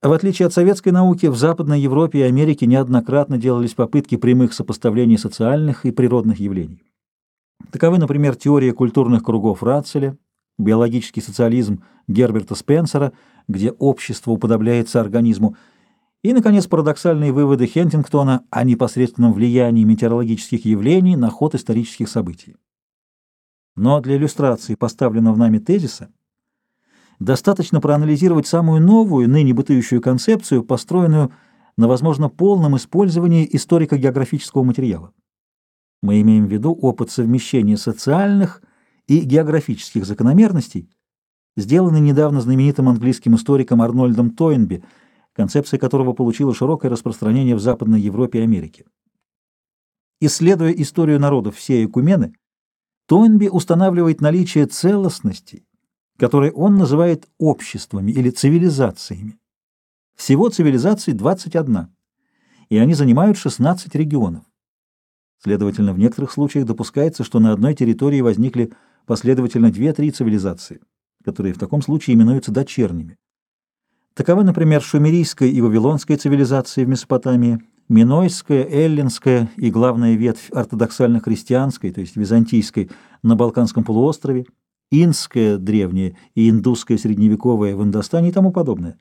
В отличие от советской науки, в Западной Европе и Америке неоднократно делались попытки прямых сопоставлений социальных и природных явлений. Таковы, например, теория культурных кругов Ратцеля, биологический социализм Герберта Спенсера, где общество уподобляется организму, и, наконец, парадоксальные выводы Хентингтона о непосредственном влиянии метеорологических явлений на ход исторических событий. Но для иллюстрации поставленного нами тезиса достаточно проанализировать самую новую, ныне бытующую концепцию, построенную на, возможно, полном использовании историко-географического материала. Мы имеем в виду опыт совмещения социальных и географических закономерностей, сделанный недавно знаменитым английским историком Арнольдом Тойнби, концепция которого получила широкое распространение в Западной Европе и Америке. Исследуя историю народов всей Экумены, Тойнби устанавливает наличие целостностей, которые он называет обществами или цивилизациями. Всего цивилизаций 21, и они занимают 16 регионов. Следовательно, в некоторых случаях допускается, что на одной территории возникли последовательно две-три цивилизации, которые в таком случае именуются дочерними. Таковы, например, шумерийская и вавилонская цивилизации в Месопотамии, минойская, эллинская и главная ветвь ортодоксально-христианской, то есть византийской, на Балканском полуострове, инская древняя и индусская средневековая в Индостане и тому подобное.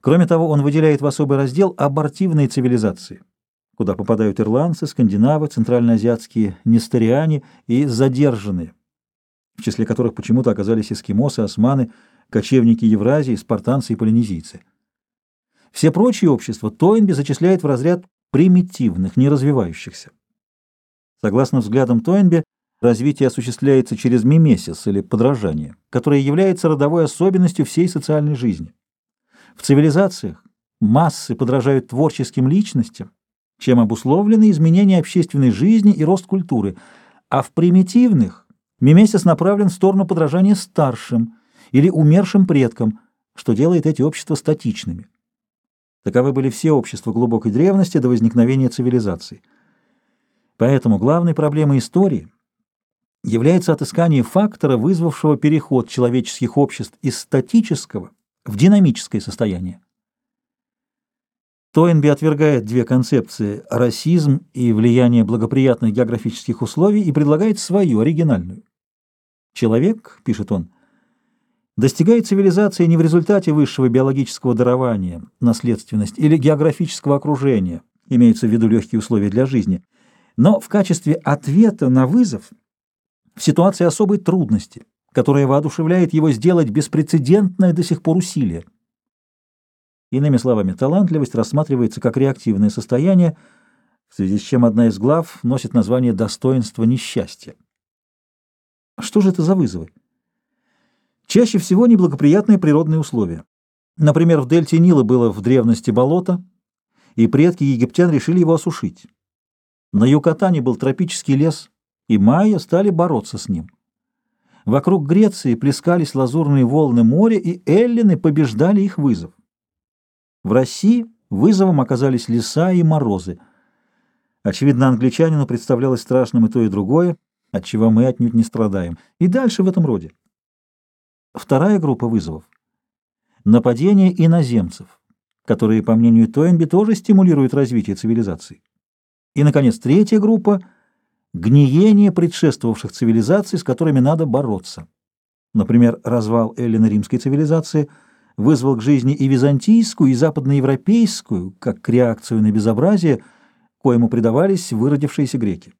Кроме того, он выделяет в особый раздел абортивные цивилизации – куда попадают ирландцы, скандинавы, центральноазиатские несториане и задержанные, в числе которых почему-то оказались эскимосы, османы, кочевники Евразии, спартанцы и полинезийцы. Все прочие общества Тойнби зачисляет в разряд примитивных, не развивающихся. Согласно взглядам Тойнби, развитие осуществляется через мимесис или подражание, которое является родовой особенностью всей социальной жизни. В цивилизациях массы подражают творческим личностям, чем обусловлены изменения общественной жизни и рост культуры, а в примитивных мимесис направлен в сторону подражания старшим или умершим предкам, что делает эти общества статичными. Таковы были все общества глубокой древности до возникновения цивилизации. Поэтому главной проблемой истории является отыскание фактора, вызвавшего переход человеческих обществ из статического в динамическое состояние. Тойнби отвергает две концепции – расизм и влияние благоприятных географических условий и предлагает свою, оригинальную. «Человек, — пишет он, — достигает цивилизации не в результате высшего биологического дарования, наследственность или географического окружения, имеются в виду легкие условия для жизни, но в качестве ответа на вызов в ситуации особой трудности, которая воодушевляет его сделать беспрецедентное до сих пор усилие. Иными словами, талантливость рассматривается как реактивное состояние, в связи с чем одна из глав носит название «достоинство несчастья». Что же это за вызовы? Чаще всего неблагоприятные природные условия. Например, в дельте Нила было в древности болото, и предки египтян решили его осушить. На Юкатане был тропический лес, и майя стали бороться с ним. Вокруг Греции плескались лазурные волны моря, и эллины побеждали их вызов. В России вызовом оказались леса и морозы. Очевидно, англичанину представлялось страшным и то, и другое, от чего мы отнюдь не страдаем. И дальше в этом роде. Вторая группа вызовов – нападение иноземцев, которые, по мнению Тойнби, тоже стимулируют развитие цивилизации. И, наконец, третья группа – гниение предшествовавших цивилизаций, с которыми надо бороться. Например, развал эллино-римской цивилизации – вызвал к жизни и византийскую, и западноевропейскую, как реакцию на безобразие, коему предавались выродившиеся греки.